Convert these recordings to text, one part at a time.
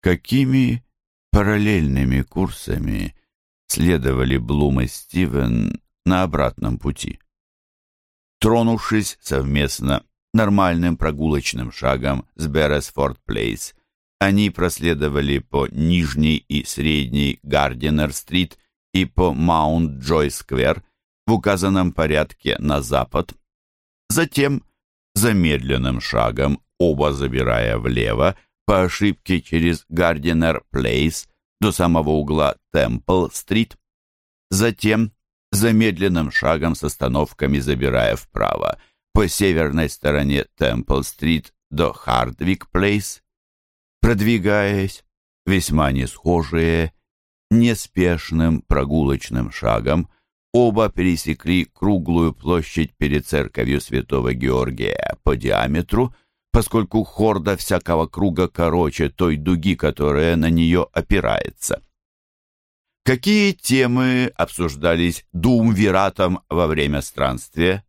Какими параллельными курсами следовали Блум и Стивен на обратном пути? Тронувшись совместно нормальным прогулочным шагом с Берресфорд Плейс, они проследовали по Нижней и Средней Гардинер-стрит и по Маунт-Джой-сквер в указанном порядке на запад. Затем замедленным шагом, оба забирая влево, по ошибке через Гардинер-Плейс до самого угла Темпл-стрит. Затем замедленным шагом с остановками забирая вправо по северной стороне Темпл-стрит до Хардвик-Плейс, продвигаясь весьма несхожие, неспешным прогулочным шагом, оба пересекли круглую площадь перед церковью святого Георгия по диаметру, поскольку хорда всякого круга короче той дуги, которая на нее опирается. Какие темы обсуждались думвиратом во время странствия?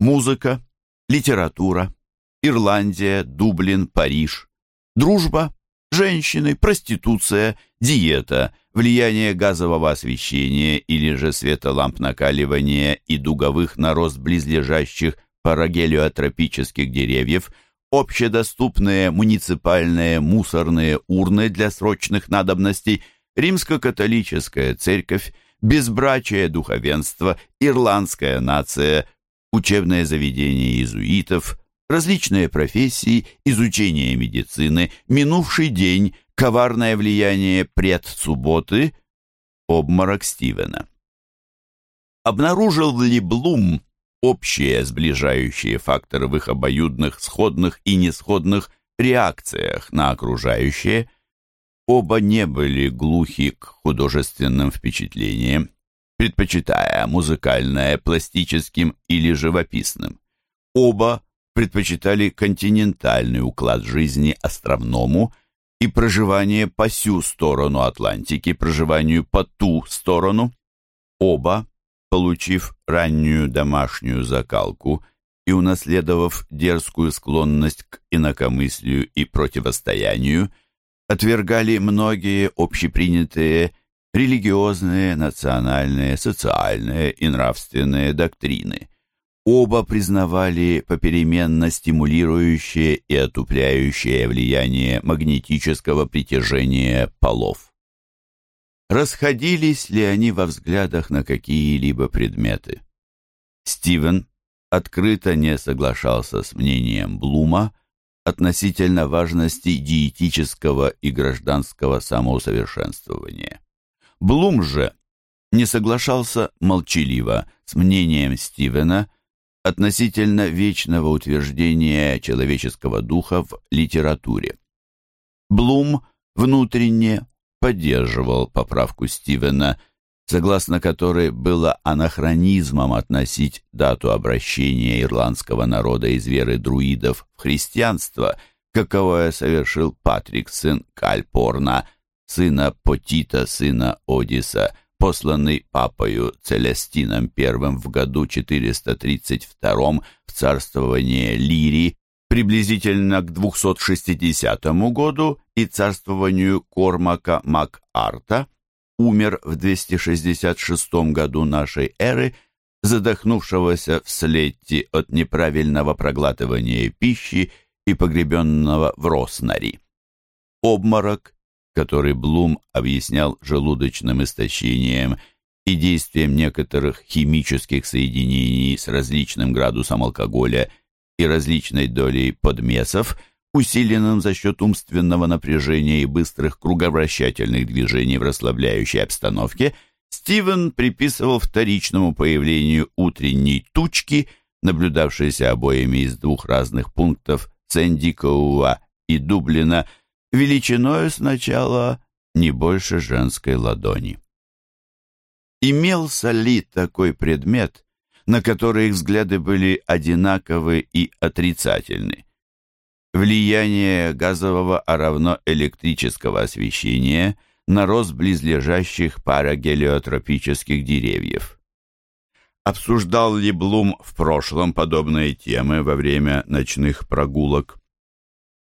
Музыка, литература, Ирландия, Дублин, Париж, дружба, женщины, проституция, диета, влияние газового освещения или же света ламп накаливания и дуговых на рост близлежащих парагелиотропических деревьев, общедоступные муниципальные мусорные урны для срочных надобностей – римско-католическая церковь, безбрачие духовенство, ирландская нация, учебное заведение иезуитов, различные профессии, изучение медицины, минувший день, коварное влияние предсубботы, обморок Стивена. Обнаружил ли Блум общие сближающие факторы в их обоюдных сходных и несходных реакциях на окружающее – Оба не были глухи к художественным впечатлениям, предпочитая музыкальное пластическим или живописным. Оба предпочитали континентальный уклад жизни островному и проживание по сю сторону Атлантики, проживанию по ту сторону. Оба, получив раннюю домашнюю закалку и унаследовав дерзкую склонность к инакомыслию и противостоянию, отвергали многие общепринятые религиозные, национальные, социальные и нравственные доктрины. Оба признавали попеременно стимулирующее и отупляющее влияние магнетического притяжения полов. Расходились ли они во взглядах на какие-либо предметы? Стивен открыто не соглашался с мнением Блума, относительно важности диетического и гражданского самоусовершенствования. Блум же не соглашался молчаливо с мнением Стивена относительно вечного утверждения человеческого духа в литературе. Блум внутренне поддерживал поправку Стивена, согласно которой было анахронизмом относить дату обращения ирландского народа из веры друидов в христианство, каковое совершил Патрик, сын Кальпорна, сына Потита, сына Одиса, посланный папою Целестином I в году 432 в царствование Лирии, приблизительно к 260 году и царствованию Кормака Макарта, умер в 266 году нашей эры, задохнувшегося в Слетти от неправильного проглатывания пищи и погребенного в Роснари. Обморок, который Блум объяснял желудочным истощением и действием некоторых химических соединений с различным градусом алкоголя и различной долей подмесов – усиленным за счет умственного напряжения и быстрых круговращательных движений в расслабляющей обстановке, Стивен приписывал вторичному появлению утренней тучки, наблюдавшейся обоими из двух разных пунктов Сэндикоуа и Дублина, величиною сначала не больше женской ладони. Имелся ли такой предмет, на который их взгляды были одинаковы и отрицательны? влияние газового, а равно электрического освещения на рост близлежащих парагелиотропических деревьев. Обсуждал ли Блум в прошлом подобные темы во время ночных прогулок?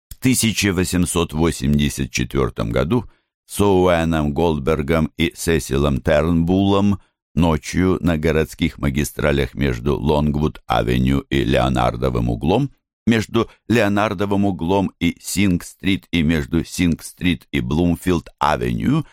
В 1884 году с Оуэном Голдбергом и Сесилом Тернбуллом ночью на городских магистралях между Лонгвуд-авеню и Леонардовым углом, между Леонардовым углом и Синг-стрит и между Синг-стрит и Блумфилд-авеню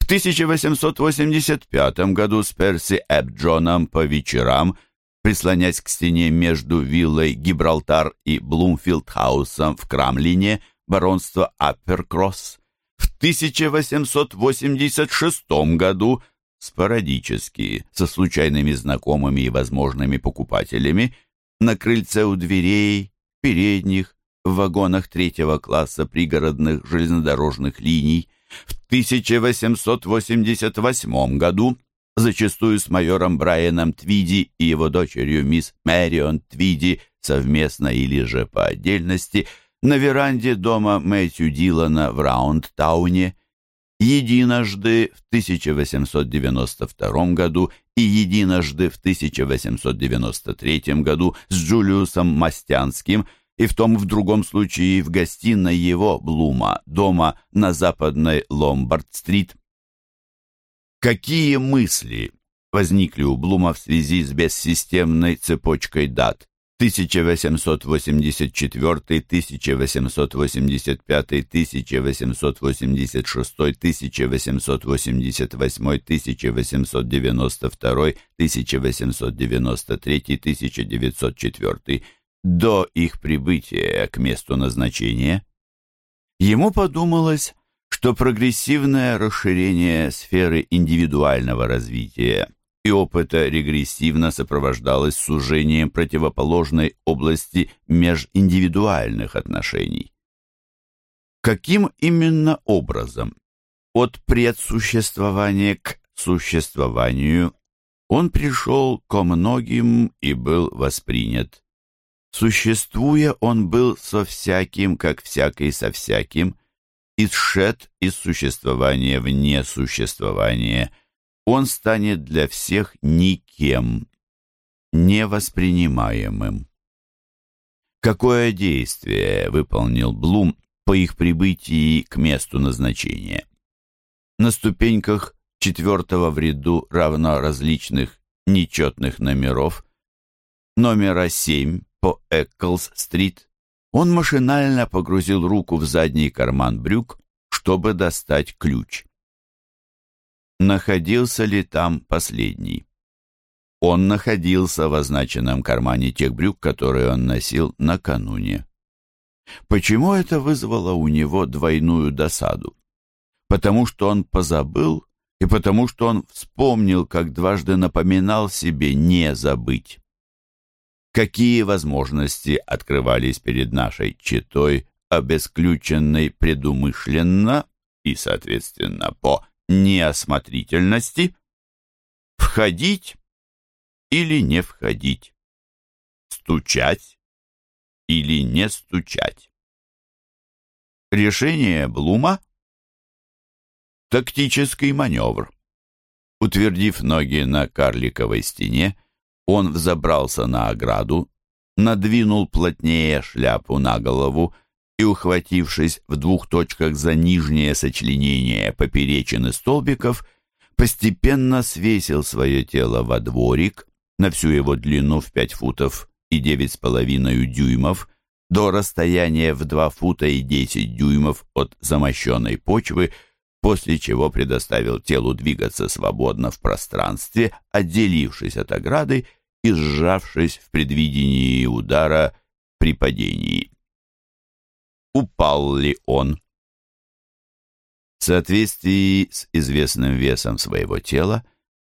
в 1885 году с Перси Эпджоном по вечерам, прислонясь к стене между виллой Гибралтар и Блумфилд-хаусом в Крамлине, баронство Апперкросс, в 1886 году спорадически, со случайными знакомыми и возможными покупателями, на крыльце у дверей, передних, в вагонах третьего класса пригородных железнодорожных линий. В 1888 году, зачастую с майором Брайаном Твиди и его дочерью мисс Мэрион Твиди совместно или же по отдельности, на веранде дома Мэтью Дилана в Раундтауне – единожды в 1892 году и единожды в 1893 году с Джулиусом Мастянским и в том в другом случае в гостиной его, Блума, дома на западной Ломбард-стрит. Какие мысли возникли у Блума в связи с бессистемной цепочкой дат? 1884, 1885, 1886, 1888, 1892, 1893, 1904 до их прибытия к месту назначения, ему подумалось, что прогрессивное расширение сферы индивидуального развития и опыта регрессивно сопровождалось сужением противоположной области межиндивидуальных отношений. Каким именно образом от предсуществования к существованию он пришел ко многим и был воспринят. Существуя, он был со всяким, как всякий со всяким, и сшед из существования в несуществование – он станет для всех никем, невоспринимаемым. Какое действие выполнил Блум по их прибытии к месту назначения? На ступеньках четвертого в ряду равно различных нечетных номеров, номера 7 по Эклс-стрит, он машинально погрузил руку в задний карман брюк, чтобы достать ключ находился ли там последний. Он находился в означенном кармане тех брюк, которые он носил накануне. Почему это вызвало у него двойную досаду? Потому что он позабыл и потому что он вспомнил, как дважды напоминал себе не забыть. Какие возможности открывались перед нашей читой, обесключенной предумышленно и, соответственно, по неосмотрительности входить или не входить, стучать или не стучать. Решение Блума – тактический маневр. Утвердив ноги на карликовой стене, он взобрался на ограду, надвинул плотнее шляпу на голову и, ухватившись в двух точках за нижнее сочленение поперечины столбиков, постепенно свесил свое тело во дворик на всю его длину в пять футов и девять с половиной дюймов до расстояния в два фута и десять дюймов от замощенной почвы, после чего предоставил телу двигаться свободно в пространстве, отделившись от ограды и сжавшись в предвидении удара при падении упал ли он. В соответствии с известным весом своего тела,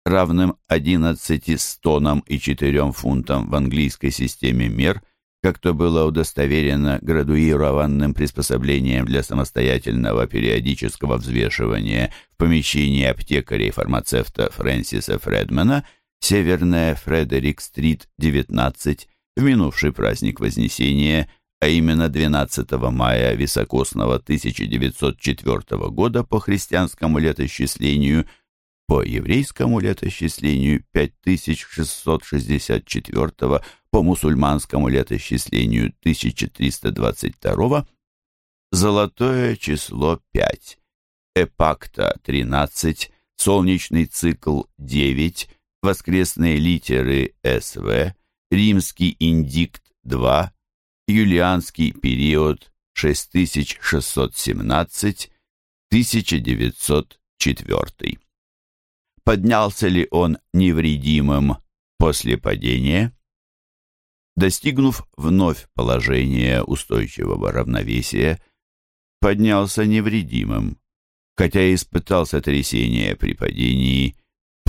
равным 11 стонам и 4 фунтам в английской системе мер, как то было удостоверено градуированным приспособлением для самостоятельного периодического взвешивания в помещении аптекаря и фармацевта Фрэнсиса Фредмана, Северная Фредерик-стрит, 19, в минувший праздник Вознесения а именно 12 мая високосного 1904 года по христианскому летосчислению, по еврейскому летосчислению 5664, по мусульманскому летосчислению 1322, золотое число 5, эпакта 13, солнечный цикл 9, воскресные литеры СВ, римский индикт 2, юлианский период 6617-1904. Поднялся ли он невредимым после падения? Достигнув вновь положения устойчивого равновесия, поднялся невредимым, хотя испытал сотрясение при падении,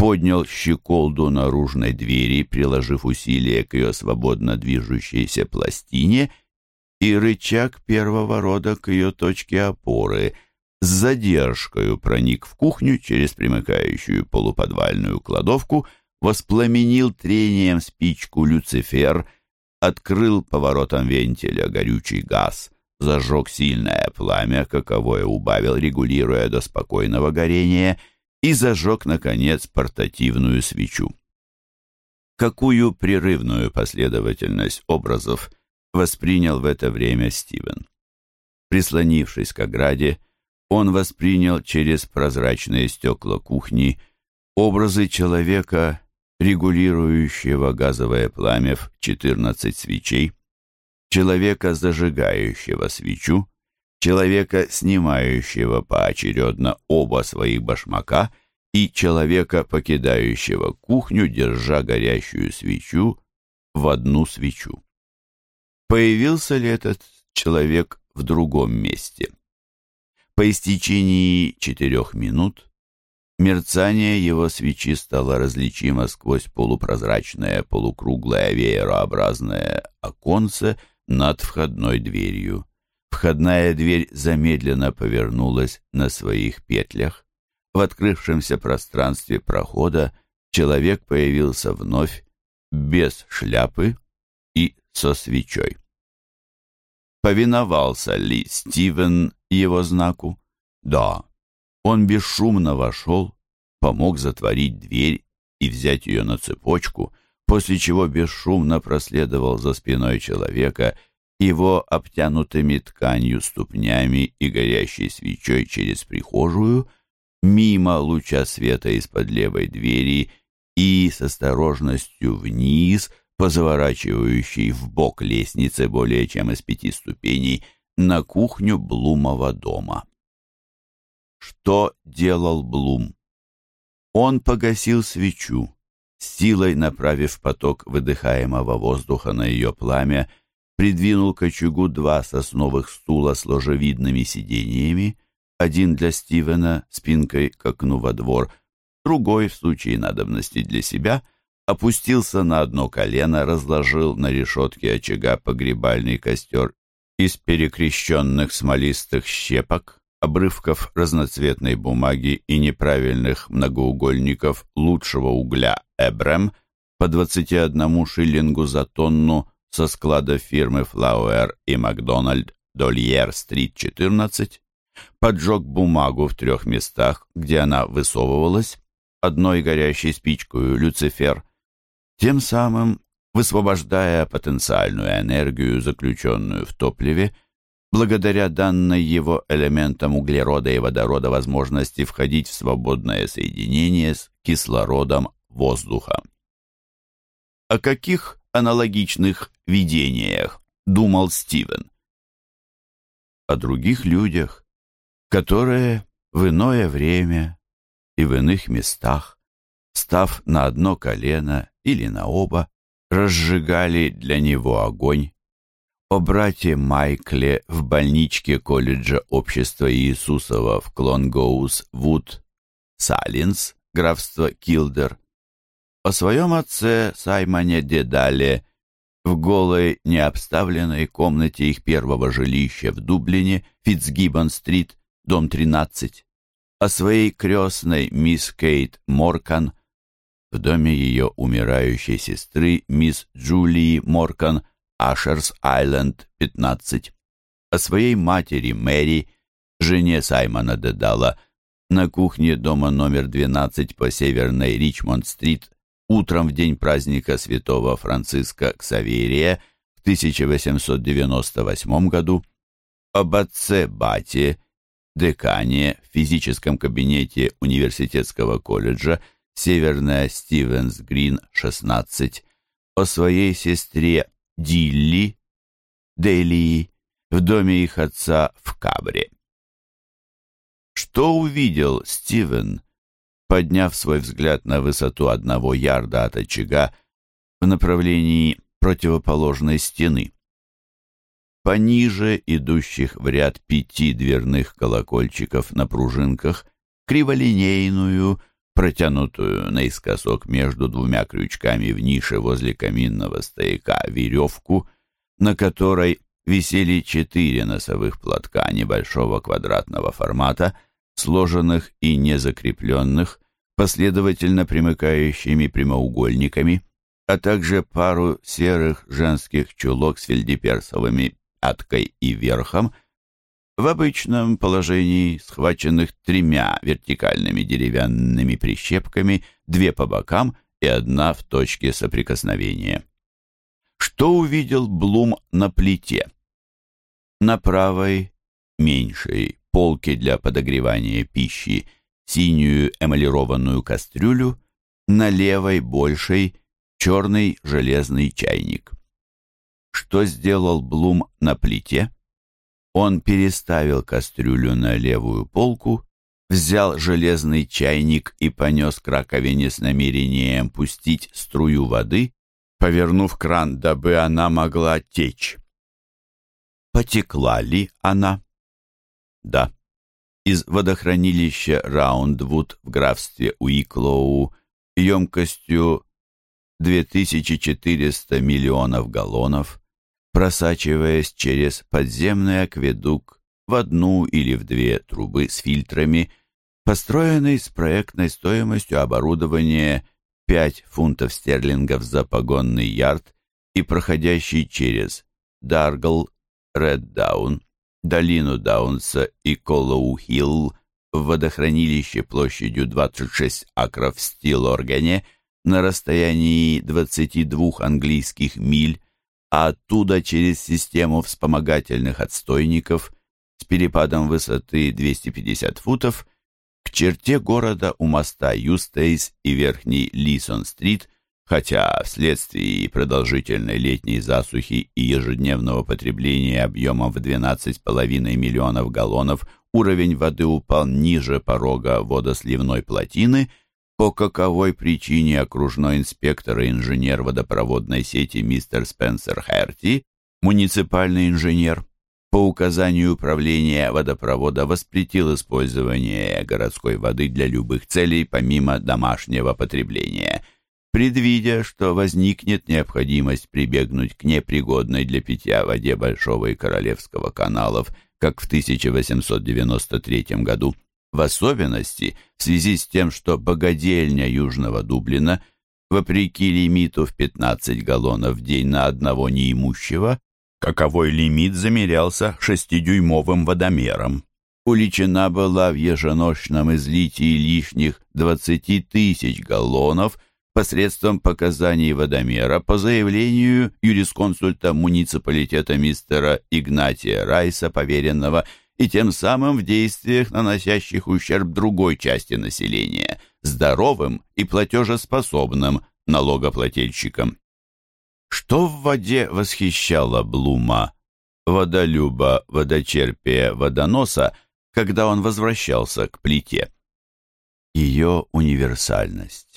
поднял щеколду наружной двери, приложив усилие к ее свободно движущейся пластине, и рычаг первого рода к ее точке опоры с задержкой проник в кухню через примыкающую полуподвальную кладовку, воспламенил трением спичку Люцифер, открыл поворотом вентиля горючий газ — зажег сильное пламя, каковое убавил, регулируя до спокойного горения, и зажег, наконец, портативную свечу. Какую прерывную последовательность образов воспринял в это время Стивен? Прислонившись к ограде, он воспринял через прозрачные стекла кухни образы человека, регулирующего газовое пламя в 14 свечей, человека, зажигающего свечу, человека, снимающего поочередно оба своих башмака, и человека, покидающего кухню, держа горящую свечу в одну свечу. Появился ли этот человек в другом месте? По истечении четырех минут мерцание его свечи стало различимо сквозь полупрозрачное полукруглое веерообразное оконце, над входной дверью. Входная дверь замедленно повернулась на своих петлях. В открывшемся пространстве прохода человек появился вновь без шляпы и со свечой. Повиновался ли Стивен его знаку? Да. Он бесшумно вошел, помог затворить дверь и взять ее на цепочку, после чего бесшумно проследовал за спиной человека, его обтянутыми тканью ступнями и горящей свечой через прихожую, мимо луча света из-под левой двери и с осторожностью вниз, по заворачивающей в бок лестнице более чем из пяти ступеней, на кухню Блумова дома. Что делал Блум? Он погасил свечу, силой направив поток выдыхаемого воздуха на ее пламя, придвинул к очагу два сосновых стула с ложевидными сиденьями, один для Стивена спинкой к окну во двор, другой, в случае надобности для себя, опустился на одно колено, разложил на решетке очага погребальный костер из перекрещенных смолистых щепок, обрывков разноцветной бумаги и неправильных многоугольников лучшего угля Эбрем по 21 шиллингу за тонну со склада фирмы Флауэр и Макдональд Дольер-стрит 14, поджег бумагу в трех местах, где она высовывалась, одной горящей спичкой Люцифер, тем самым высвобождая потенциальную энергию, заключенную в топливе, благодаря данной его элементам углерода и водорода возможности входить в свободное соединение с кислородом воздуха. О каких аналогичных видениях думал Стивен? О других людях, которые в иное время и в иных местах, став на одно колено или на оба, разжигали для него огонь, о брате Майкле в больничке колледжа общества Иисусова в Клонгоус, Вуд, Салинс, графство Килдер, о своем отце Саймоне Дедале в голой, необставленной комнате их первого жилища в Дублине, Фитцгиббон-стрит, дом 13, о своей крестной мисс Кейт Моркан в доме ее умирающей сестры мисс Джулии Моркан Ашерс-Айленд, 15, о своей матери Мэри, жене Саймона Дедала, на кухне дома номер 12 по северной Ричмонд-стрит утром в день праздника святого Франциска Ксаверия в 1898 году, об отце Бате, декане в физическом кабинете университетского колледжа Северная Стивенс Грин, 16, о своей сестре Дилли, Делии, в доме их отца в Кабре. Что увидел Стивен, подняв свой взгляд на высоту одного ярда от очага в направлении противоположной стены? Пониже идущих в ряд пяти дверных колокольчиков на пружинках криволинейную, протянутую наискосок между двумя крючками в нише возле каминного стояка веревку, на которой висели четыре носовых платка небольшого квадратного формата, сложенных и незакрепленных, последовательно примыкающими прямоугольниками, а также пару серых женских чулок с фельдеперсовыми пяткой и верхом, в обычном положении схваченных тремя вертикальными деревянными прищепками, две по бокам и одна в точке соприкосновения. Что увидел Блум на плите? На правой, меньшей, полке для подогревания пищи синюю эмалированную кастрюлю, на левой, большей, черный железный чайник. Что сделал Блум на плите? Он переставил кастрюлю на левую полку, взял железный чайник и понес к раковине с намерением пустить струю воды, повернув кран, дабы она могла течь. Потекла ли она? Да. Из водохранилища Раундвуд в графстве Уиклоу емкостью 2400 миллионов галлонов просачиваясь через подземный акведук в одну или в две трубы с фильтрами, построенный с проектной стоимостью оборудования 5 фунтов стерлингов за погонный ярд и проходящий через Даргл, Реддаун, долину Даунса и Колоу-Хилл в водохранилище площадью 26 акров в Стилоргане на расстоянии 22 английских миль а оттуда через систему вспомогательных отстойников с перепадом высоты 250 футов к черте города у моста Юстейс и верхней Лисон-стрит, хотя вследствие продолжительной летней засухи и ежедневного потребления объемом в 12,5 миллионов галлонов уровень воды упал ниже порога водосливной плотины – по каковой причине окружной инспектор и инженер водопроводной сети мистер Спенсер Херти, муниципальный инженер, по указанию управления водопровода воспретил использование городской воды для любых целей помимо домашнего потребления, предвидя, что возникнет необходимость прибегнуть к непригодной для питья воде Большого и Королевского каналов, как в 1893 году в особенности в связи с тем, что богадельня Южного Дублина, вопреки лимиту в 15 галлонов в день на одного неимущего, каковой лимит замерялся шестидюймовым водомером. Уличена была в еженочном излитии лишних 20 тысяч галлонов посредством показаний водомера по заявлению юрисконсульта муниципалитета мистера Игнатия Райса, поверенного и тем самым в действиях, наносящих ущерб другой части населения, здоровым и платежеспособным налогоплательщикам. Что в воде восхищало Блума, водолюба, водочерпия, водоноса, когда он возвращался к плите? Ее универсальность,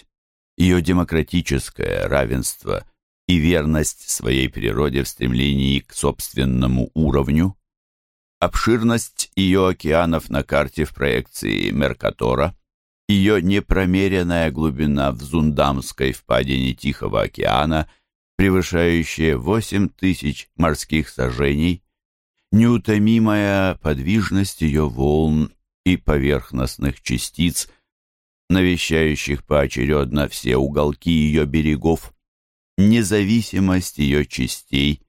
ее демократическое равенство и верность своей природе в стремлении к собственному уровню, обширность ее океанов на карте в проекции Меркатора, ее непромеренная глубина в Зундамской впадине Тихого океана, превышающая 8 тысяч морских сажений, неутомимая подвижность ее волн и поверхностных частиц, навещающих поочередно все уголки ее берегов, независимость ее частей,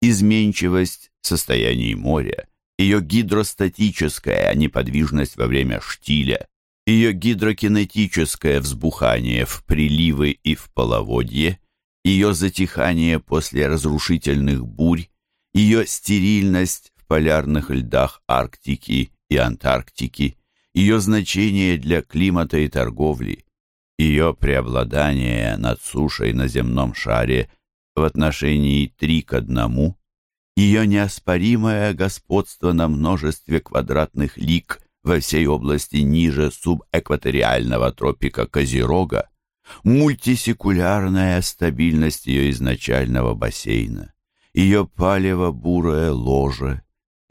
изменчивость состояний моря, ее гидростатическая неподвижность во время штиля, ее гидрокинетическое взбухание в приливы и в половодье, ее затихание после разрушительных бурь, ее стерильность в полярных льдах Арктики и Антарктики, ее значение для климата и торговли, ее преобладание над сушей на земном шаре в отношении три к одному, ее неоспоримое господство на множестве квадратных лиг во всей области ниже субэкваториального тропика Козерога, мультисекулярная стабильность ее изначального бассейна, ее палево-бурое ложе,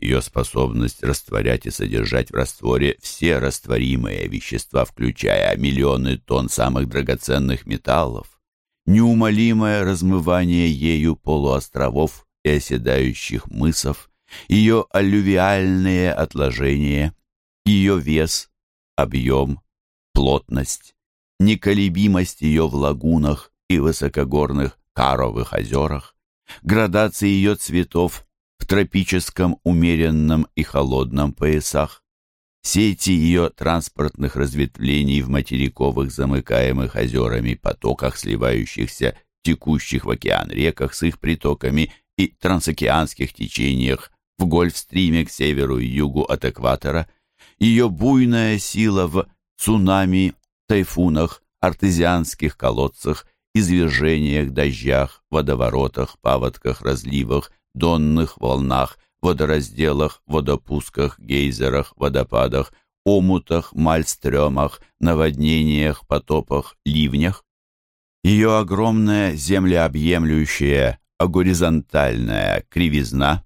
ее способность растворять и содержать в растворе все растворимые вещества, включая миллионы тонн самых драгоценных металлов, неумолимое размывание ею полуостровов и оседающих мысов, ее аллювиальные отложения, ее вес, объем, плотность, неколебимость ее в лагунах и высокогорных каровых озерах, градации ее цветов в тропическом умеренном и холодном поясах, сети ее транспортных разветвлений в материковых замыкаемых озерами потоках, сливающихся текущих в океан реках с их притоками и трансокеанских течениях в Гольфстриме к северу и югу от экватора, ее буйная сила в цунами, тайфунах, артезианских колодцах, извержениях, дождях, водоворотах, паводках, разливах, донных волнах, водоразделах, водопусках, гейзерах, водопадах, омутах, мальстремах, наводнениях, потопах, ливнях. Ее огромная землеобъемлющая, а горизонтальная кривизна,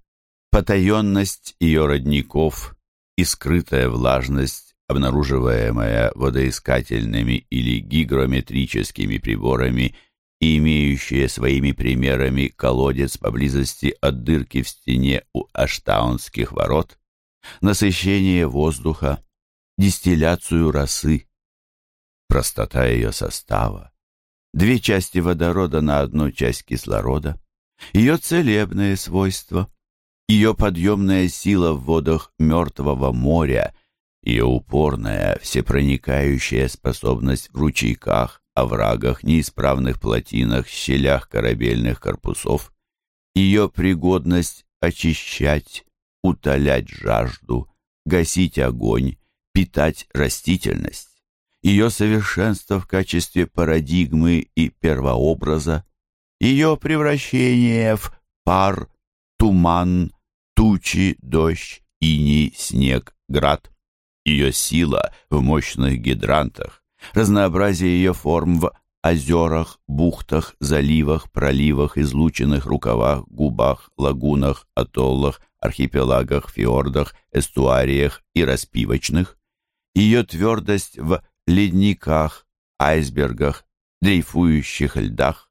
потаенность ее родников и скрытая влажность, обнаруживаемая водоискательными или гигрометрическими приборами и имеющая своими примерами колодец поблизости от дырки в стене у Аштаунских ворот, насыщение воздуха, дистилляцию росы, простота ее состава, две части водорода на одну часть кислорода, ее целебные свойства, ее подъемная сила в водах Мертвого моря, ее упорная, всепроникающая способность в ручейках, оврагах, неисправных плотинах, щелях корабельных корпусов, ее пригодность очищать, утолять жажду, гасить огонь, питать растительность, ее совершенство в качестве парадигмы и первообраза, ее превращение в пар, туман, тучи, дождь, иней, снег, град, ее сила в мощных гидрантах, разнообразие ее форм в озерах, бухтах, заливах, проливах, излученных рукавах, губах, лагунах, атоллах, архипелагах, фьордах, эстуариях и распивочных, ее твердость в ледниках, айсбергах, дрейфующих льдах,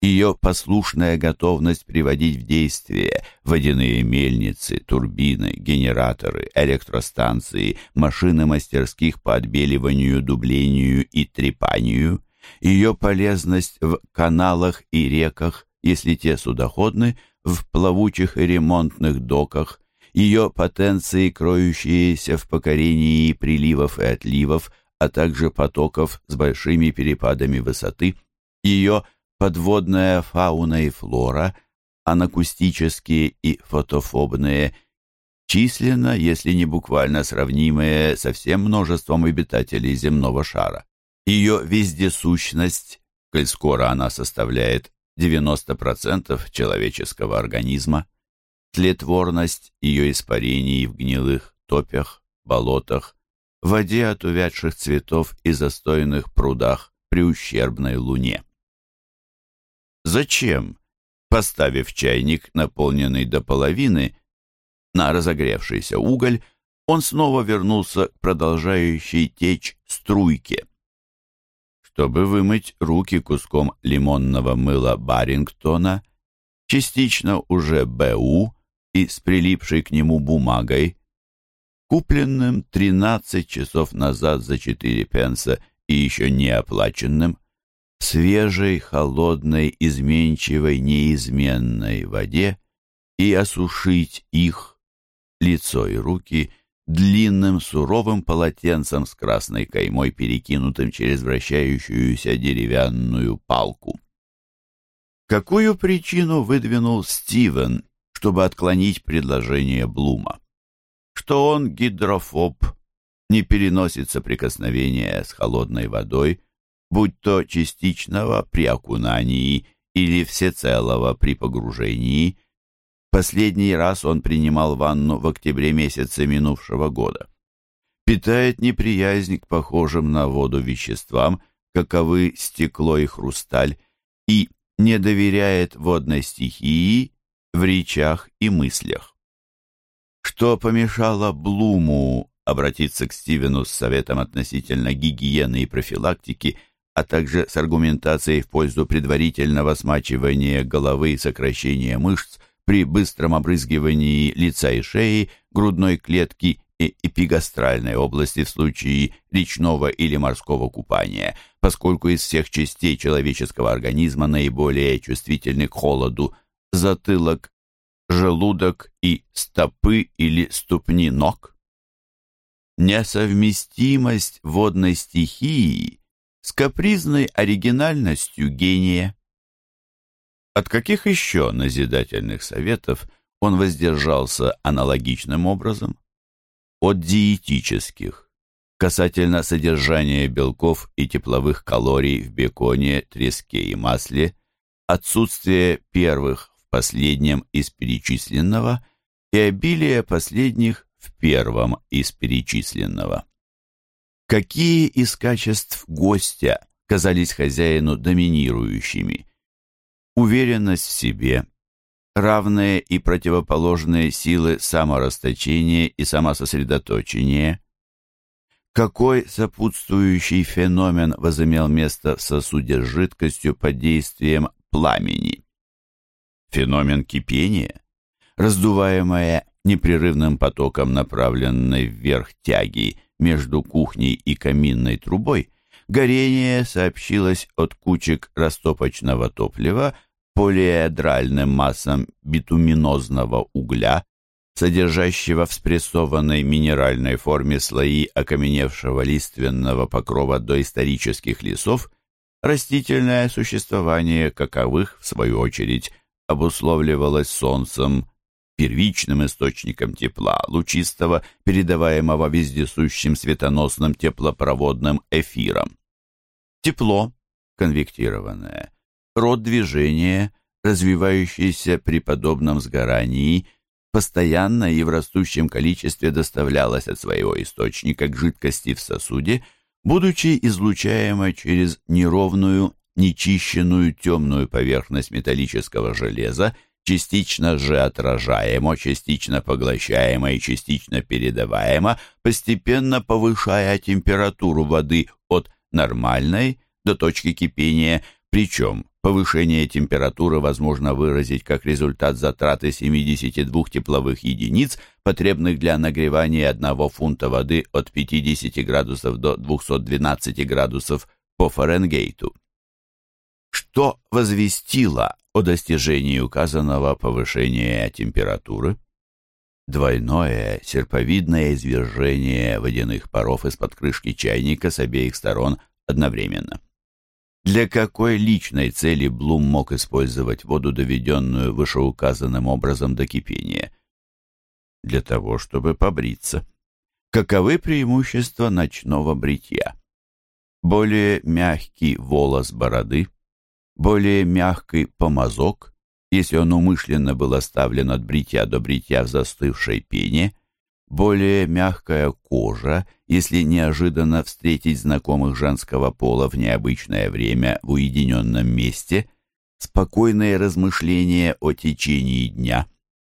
ее послушная готовность приводить в действие водяные мельницы, турбины, генераторы, электростанции, машины мастерских по отбеливанию, дублению и трепанию, ее полезность в каналах и реках, если те судоходны, в плавучих и ремонтных доках, ее потенции, кроющиеся в покорении приливов и отливов, а также потоков с большими перепадами высоты, ее подводная фауна и флора, анакустические и фотофобные, численно, если не буквально сравнимые со всем множеством обитателей земного шара. Ее вездесущность, коль скоро она составляет 90% человеческого организма, тлетворность ее испарений в гнилых топях, болотах, воде от увядших цветов и застойных прудах при ущербной луне. Зачем, поставив чайник, наполненный до половины, на разогревшийся уголь, он снова вернулся к продолжающей течь струйке? Чтобы вымыть руки куском лимонного мыла Барингтона, частично уже БУ и с прилипшей к нему бумагой, купленным 13 часов назад за 4 пенса и еще не оплаченным, свежей, холодной, изменчивой, неизменной воде и осушить их, лицо и руки, длинным суровым полотенцем с красной каймой, перекинутым через вращающуюся деревянную палку. Какую причину выдвинул Стивен, чтобы отклонить предложение Блума. Что он гидрофоб, не переносит соприкосновения с холодной водой, будь то частичного при окунании или всецелого при погружении. Последний раз он принимал ванну в октябре месяце минувшего года. Питает неприязнь к похожим на воду веществам, каковы стекло и хрусталь, и не доверяет водной стихии в речах и мыслях. Что помешало Блуму обратиться к Стивену с советом относительно гигиены и профилактики, а также с аргументацией в пользу предварительного смачивания головы и сокращения мышц при быстром обрызгивании лица и шеи, грудной клетки и эпигастральной области в случае речного или морского купания, поскольку из всех частей человеческого организма наиболее чувствительны к холоду затылок, желудок и стопы или ступни ног. Несовместимость водной стихии с капризной оригинальностью гения. От каких еще назидательных советов он воздержался аналогичным образом? От диетических, касательно содержания белков и тепловых калорий в беконе, треске и масле, отсутствие первых в последнем из перечисленного и обилие последних в первом из перечисленного. Какие из качеств гостя казались хозяину доминирующими? Уверенность в себе, равные и противоположные силы саморасточения и самососредоточения. Какой сопутствующий феномен возымел место в сосуде с жидкостью под действием пламени? Феномен кипения, раздуваемая непрерывным потоком направленной вверх тяги между кухней и каминной трубой, горение сообщилось от кучек растопочного топлива полиэдральным массам битуминозного угля, содержащего в спрессованной минеральной форме слои окаменевшего лиственного покрова доисторических лесов, растительное существование каковых, в свою очередь, обусловливалось солнцем, первичным источником тепла, лучистого, передаваемого вездесущим светоносным теплопроводным эфиром. Тепло, конвектированное, род движения, развивающийся при подобном сгорании, постоянно и в растущем количестве доставлялось от своего источника к жидкости в сосуде, будучи излучаемо через неровную, нечищенную темную поверхность металлического железа частично же отражаемо, частично поглощаемо и частично передаваемо, постепенно повышая температуру воды от нормальной до точки кипения, причем повышение температуры возможно выразить как результат затраты 72 тепловых единиц, потребных для нагревания 1 фунта воды от 50 градусов до 212 градусов по Фаренгейту. Что возвестило о достижении указанного повышения температуры. Двойное серповидное извержение водяных паров из-под крышки чайника с обеих сторон одновременно. Для какой личной цели Блум мог использовать воду, доведенную вышеуказанным образом до кипения? Для того, чтобы побриться. Каковы преимущества ночного бритья? Более мягкий волос бороды – более мягкий помазок, если он умышленно был оставлен от бритья до бритья в застывшей пене, более мягкая кожа, если неожиданно встретить знакомых женского пола в необычное время в уединенном месте, спокойные размышления о течении дня,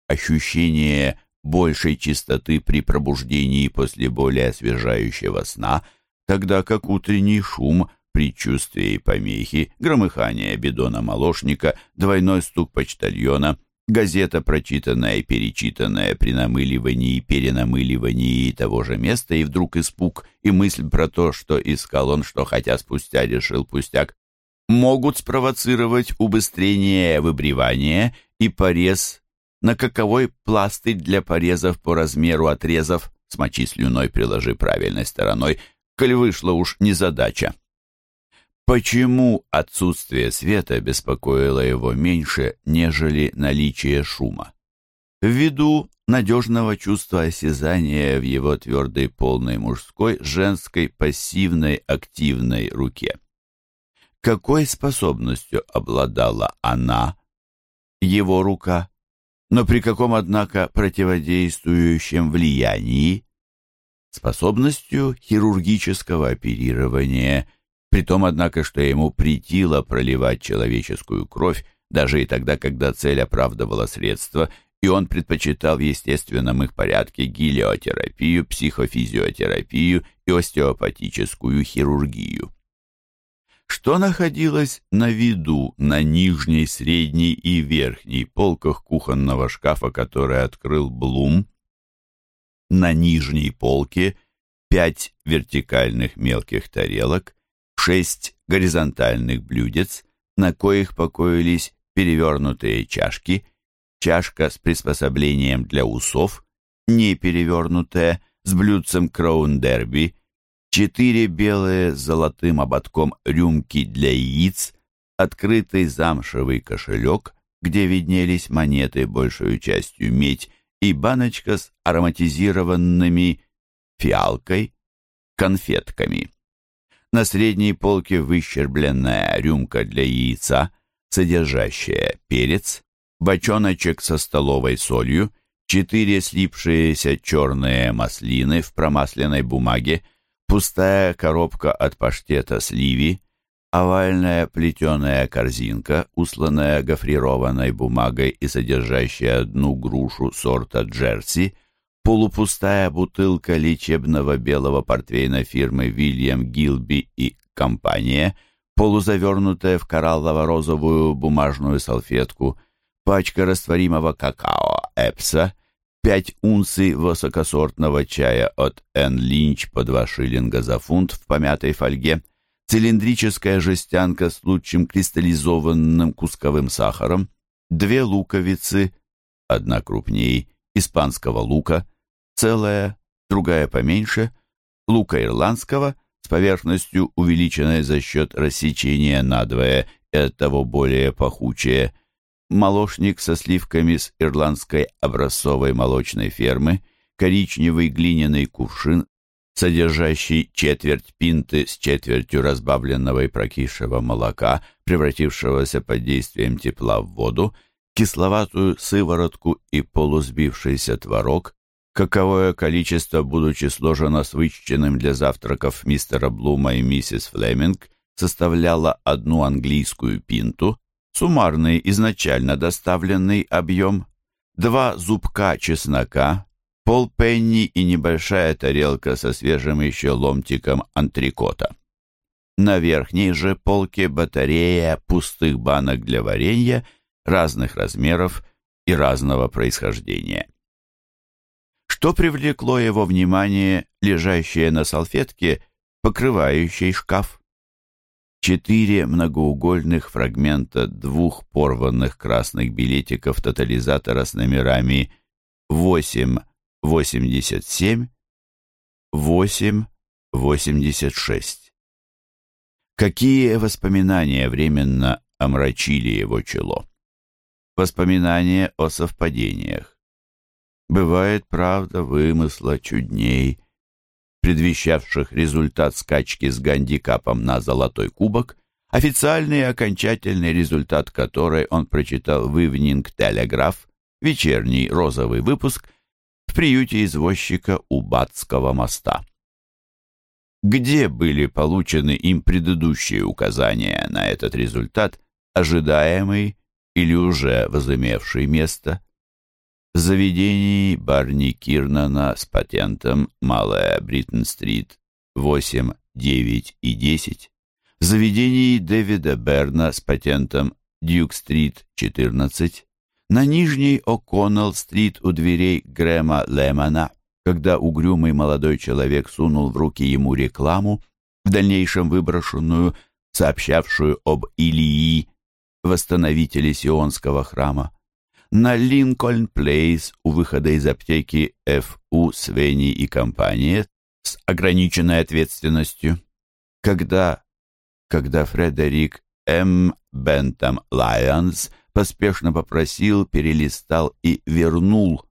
ощущение большей чистоты при пробуждении после более освежающего сна, тогда как утренний шум – предчувствия и помехи, громыхание бидона-молочника, двойной стук почтальона, газета, прочитанная и перечитанная при намыливании и перенамыливании того же места, и вдруг испуг и мысль про то, что искал он, что хотя спустя решил пустяк, могут спровоцировать убыстрение выбривания и порез. На каковой пластырь для порезов по размеру отрезов, смочи слюной, приложи правильной стороной, коль вышла уж незадача. Почему отсутствие света беспокоило его меньше, нежели наличие шума? Ввиду надежного чувства осязания в его твердой полной мужской, женской, пассивной, активной руке. Какой способностью обладала она, его рука, но при каком, однако, противодействующем влиянии? Способностью хирургического оперирования, при том, однако, что ему притило проливать человеческую кровь, даже и тогда, когда цель оправдывала средства, и он предпочитал в естественном их порядке гелиотерапию, психофизиотерапию и остеопатическую хирургию. Что находилось на виду на нижней, средней и верхней полках кухонного шкафа, который открыл Блум? На нижней полке пять вертикальных мелких тарелок, шесть горизонтальных блюдец, на коих покоились перевернутые чашки, чашка с приспособлением для усов, не перевернутая, с блюдцем кроун-дерби, четыре белые с золотым ободком рюмки для яиц, открытый замшевый кошелек, где виднелись монеты, большую частью медь, и баночка с ароматизированными фиалкой, конфетками. На средней полке выщербленная рюмка для яйца, содержащая перец, бочоночек со столовой солью, четыре слипшиеся черные маслины в промасленной бумаге, пустая коробка от паштета сливи, овальная плетеная корзинка, усланная гофрированной бумагой и содержащая одну грушу сорта джерси, полупустая бутылка лечебного белого портвейна фирмы Вильям Гилби и компания, полузавернутая в кораллово-розовую бумажную салфетку – пачка растворимого какао Эпса, 5 унций высокосортного чая от Н. Линч по 2 шиллинга за фунт в помятой фольге, цилиндрическая жестянка с лучшим кристаллизованным кусковым сахаром, две луковицы, одна крупнее, испанского лука, целая, другая поменьше, лука ирландского с поверхностью, увеличенной за счет рассечения надвое и оттого более пахучее, молочник со сливками с ирландской образцовой молочной фермы, коричневый глиняный кувшин, содержащий четверть пинты с четвертью разбавленного и прокисшего молока, превратившегося под действием тепла в воду, кисловатую сыворотку и полусбившийся творог, каковое количество, будучи сложено с вычтенным для завтраков мистера Блума и миссис Флеминг, составляло одну английскую пинту, суммарный изначально доставленный объем, два зубка чеснока, полпенни и небольшая тарелка со свежим еще ломтиком антрикота. На верхней же полке батарея пустых банок для варенья разных размеров и разного происхождения. Что привлекло его внимание, лежащее на салфетке, покрывающей шкаф? четыре многоугольных фрагмента двух порванных красных билетиков тотализатора с номерами 887, 886. Какие воспоминания временно омрачили его чело? Воспоминания о совпадениях. Бывает, правда, вымысла чудней – предвещавших результат скачки с гандикапом на золотой кубок, официальный и окончательный результат которой он прочитал в Evening Telegraph, вечерний розовый выпуск, в приюте извозчика у Батского моста. Где были получены им предыдущие указания на этот результат, ожидаемый или уже возымевший место? В заведении Барни Кирнана с патентом Малая Бриттон-стрит 8, 9 и 10, в заведении Дэвида Берна с патентом Дьюк-стрит 14, на Нижней О'Коннелл-стрит у дверей Грэма Лемона, когда угрюмый молодой человек сунул в руки ему рекламу, в дальнейшем выброшенную, сообщавшую об Илии, восстановителе Сионского храма на Линкольн-Плейс у выхода из аптеки Ф.У. Свени и компания с ограниченной ответственностью. Когда, когда Фредерик М. Бентам Лайонс поспешно попросил, перелистал и вернул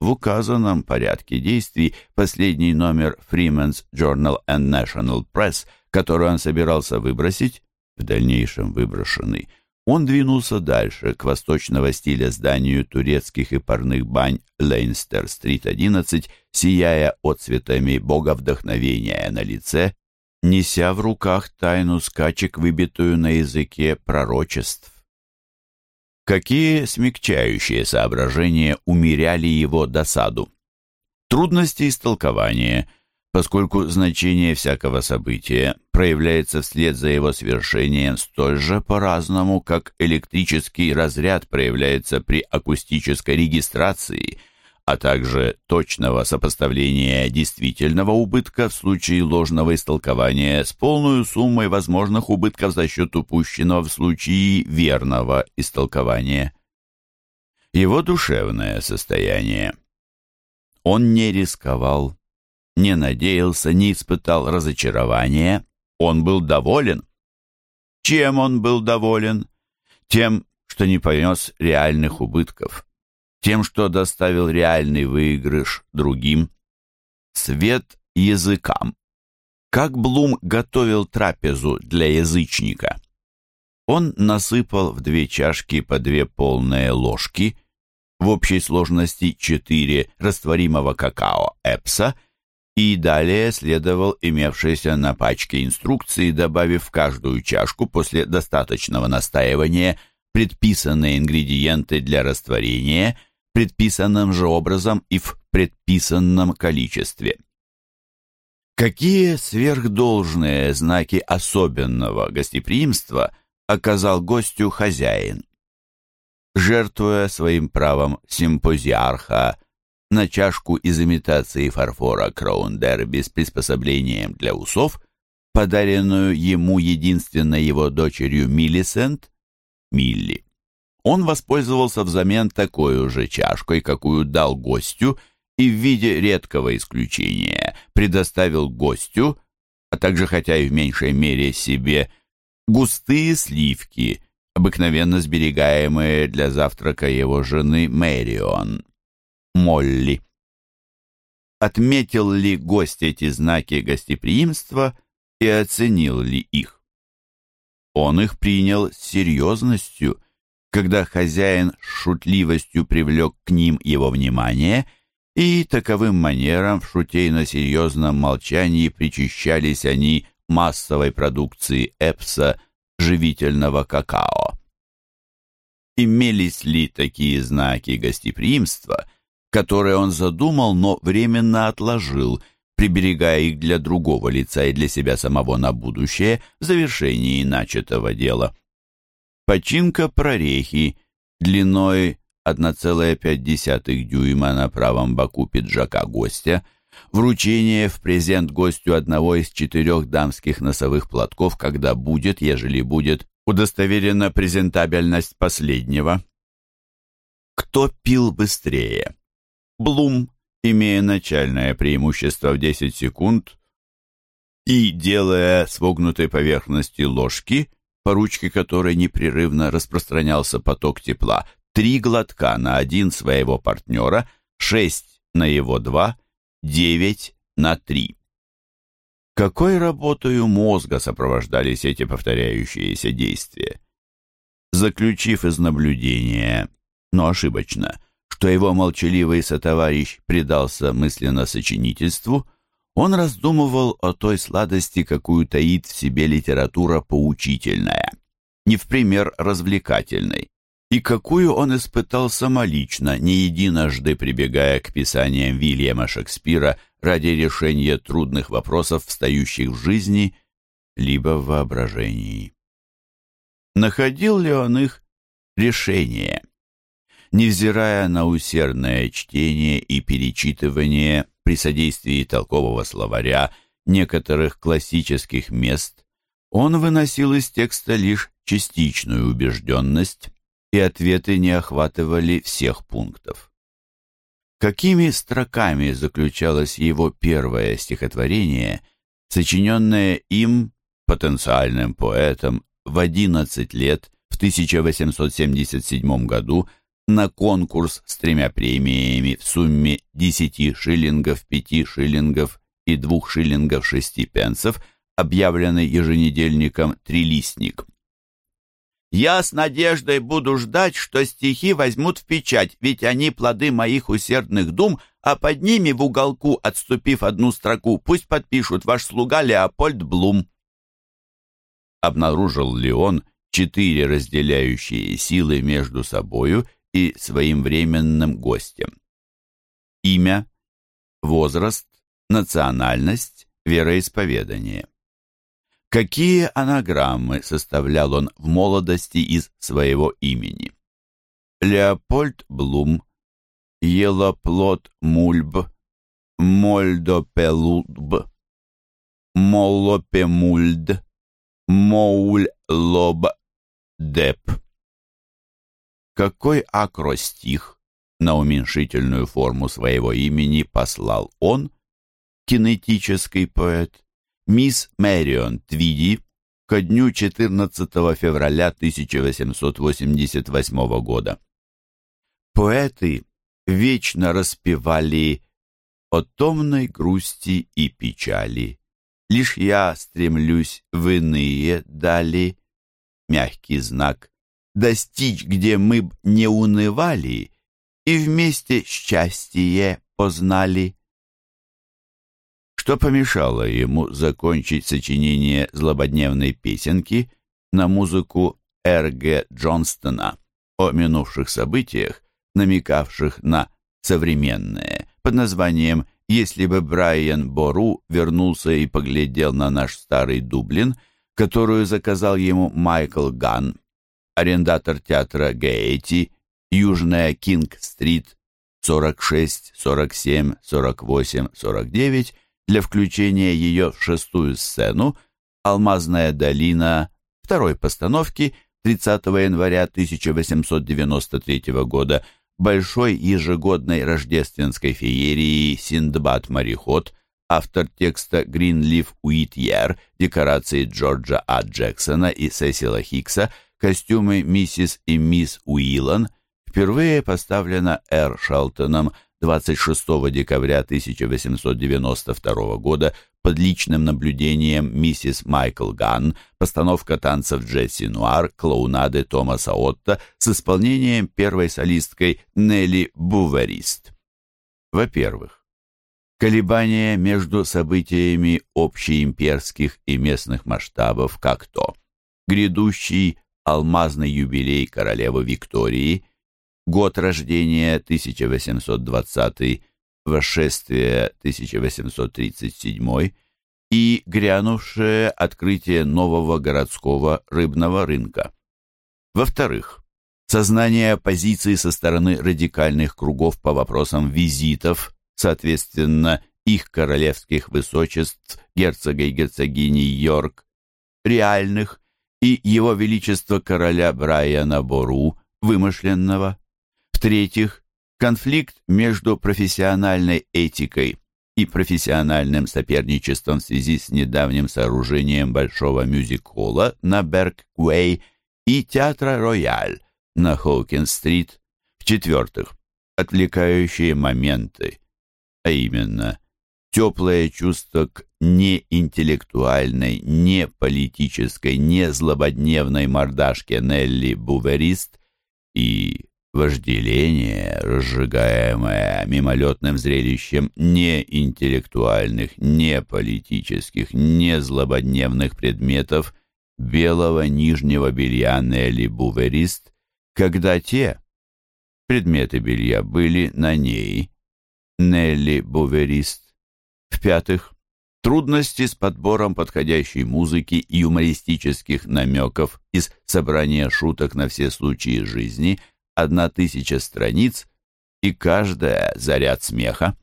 в указанном порядке действий последний номер Freeman's Journal and National Press, который он собирался выбросить, в дальнейшем выброшенный, он двинулся дальше, к восточного стиля зданию турецких и парных бань Лейнстер-стрит, 11, сияя отцветами бога вдохновения на лице, неся в руках тайну скачек, выбитую на языке пророчеств. Какие смягчающие соображения умеряли его досаду? Трудности истолкования, поскольку значение всякого события проявляется вслед за его свершением столь же по-разному, как электрический разряд проявляется при акустической регистрации – а также точного сопоставления действительного убытка в случае ложного истолкования с полной суммой возможных убытков за счет упущенного в случае верного истолкования. Его душевное состояние. Он не рисковал, не надеялся, не испытал разочарования, он был доволен. Чем он был доволен? Тем, что не понес реальных убытков тем, что доставил реальный выигрыш другим. Свет языкам. Как Блум готовил трапезу для язычника? Он насыпал в две чашки по две полные ложки, в общей сложности четыре растворимого какао Эпса, и далее следовал имевшейся на пачке инструкции, добавив в каждую чашку после достаточного настаивания предписанные ингредиенты для растворения – предписанным же образом и в предписанном количестве. Какие сверхдолжные знаки особенного гостеприимства оказал гостю хозяин? Жертвуя своим правом симпозиарха на чашку из имитации фарфора Кроундерби с приспособлением для усов, подаренную ему единственной его дочерью Миллисент, Милли. Он воспользовался взамен такой уже чашкой, какую дал гостю, и в виде редкого исключения предоставил гостю, а также, хотя и в меньшей мере себе, густые сливки, обыкновенно сберегаемые для завтрака его жены Мэрион, Молли. Отметил ли гость эти знаки гостеприимства и оценил ли их? Он их принял с серьезностью – когда хозяин с шутливостью привлек к ним его внимание, и таковым манером в шутейно-серьезном молчании причащались они массовой продукции Эпса живительного какао. Имелись ли такие знаки гостеприимства, которые он задумал, но временно отложил, приберегая их для другого лица и для себя самого на будущее в завершении начатого дела? Починка прорехи длиной 1,5 дюйма на правом боку пиджака гостя, вручение в презент гостю одного из четырех дамских носовых платков, когда будет, ежели будет, удостоверена презентабельность последнего. Кто пил быстрее? Блум, имея начальное преимущество в 10 секунд и делая с вогнутой поверхности ложки по ручке которой непрерывно распространялся поток тепла, три глотка на один своего партнера, шесть на его два, девять на три. Какой работою мозга сопровождались эти повторяющиеся действия? Заключив из наблюдения, но ошибочно, что его молчаливый сотоварищ предался мысленно сочинительству, он раздумывал о той сладости, какую таит в себе литература поучительная, не в пример развлекательной, и какую он испытал самолично, не единожды прибегая к писаниям Вильяма Шекспира ради решения трудных вопросов, встающих в жизни, либо в воображении. Находил ли он их решение? Невзирая на усердное чтение и перечитывание при содействии толкового словаря некоторых классических мест, он выносил из текста лишь частичную убежденность, и ответы не охватывали всех пунктов. Какими строками заключалось его первое стихотворение, сочиненное им, потенциальным поэтом, в 11 лет, в 1877 году на конкурс с тремя премиями в сумме 10 шиллингов, 5 шиллингов и 2 шиллингов 6 пенсов, объявленный еженедельником «Трилистник». «Я с надеждой буду ждать, что стихи возьмут в печать, ведь они плоды моих усердных дум, а под ними в уголку, отступив одну строку, пусть подпишут ваш слуга Леопольд Блум». Обнаружил ли он четыре разделяющие силы между собою и своим временным гостем. Имя, возраст, национальность, вероисповедание. Какие анаграммы составлял он в молодости из своего имени? Леопольд Блум, Елоплот Мульб, Мольдопелудб, Моллопемульд, Моуль-Лоб, Деп. Какой акростих на уменьшительную форму своего имени послал он, кинетический поэт, мисс Мэрион Твиди, ко дню 14 февраля 1888 года. Поэты вечно распевали о томной грусти и печали. Лишь я стремлюсь в иные дали, мягкий знак, достичь, где мы б не унывали и вместе счастье познали. Что помешало ему закончить сочинение злободневной песенки на музыку Р.Г. Джонстона о минувших событиях, намекавших на современные, под названием «Если бы Брайан Бору вернулся и поглядел на наш старый Дублин», которую заказал ему Майкл Ганн арендатор театра Гейти, Южная Кинг-стрит, 46, 47, 48, 49, для включения ее в шестую сцену «Алмазная долина» второй постановки 30 января 1893 года большой ежегодной рождественской феерии «Синдбад-мореход», автор текста Гринлиф Уитьер, декорации Джорджа А. Джексона и Сесила Хикса – костюмы миссис и мисс Уиллан впервые поставлена Р. Шелтоном 26 декабря 1892 года под личным наблюдением миссис Майкл Ганн, постановка танцев Джесси Нуар, клоунады Томаса Отта с исполнением первой солисткой Нелли Буверист. Во-первых, колебания между событиями общеимперских и местных масштабов, как то грядущий алмазный юбилей королевы Виктории, год рождения 1820, восшествие 1837 и грянувшее открытие нового городского рыбного рынка. Во-вторых, сознание оппозиции со стороны радикальных кругов по вопросам визитов, соответственно, их королевских высочеств, герцога и герцогини Йорк, реальных и его величество короля Брайана Бору, вымышленного. В-третьих, конфликт между профессиональной этикой и профессиональным соперничеством в связи с недавним сооружением большого мюзик-холла на Берг-Уэй и театра «Рояль» на Хоукин-стрит. В-четвертых, отвлекающие моменты, а именно теплое чувство к неинтеллектуальной, не политической, не злободневной мордашке Нелли Буверист и вожделение, разжигаемое мимолетным зрелищем неинтеллектуальных, не политических, не злободневных предметов белого нижнего белья Нелли Буверист, когда те предметы белья были на ней, Нелли Буверист. В-пятых, Трудности с подбором подходящей музыки и юмористических намеков из собрания шуток на все случаи жизни, одна тысяча страниц, и каждая заряд смеха.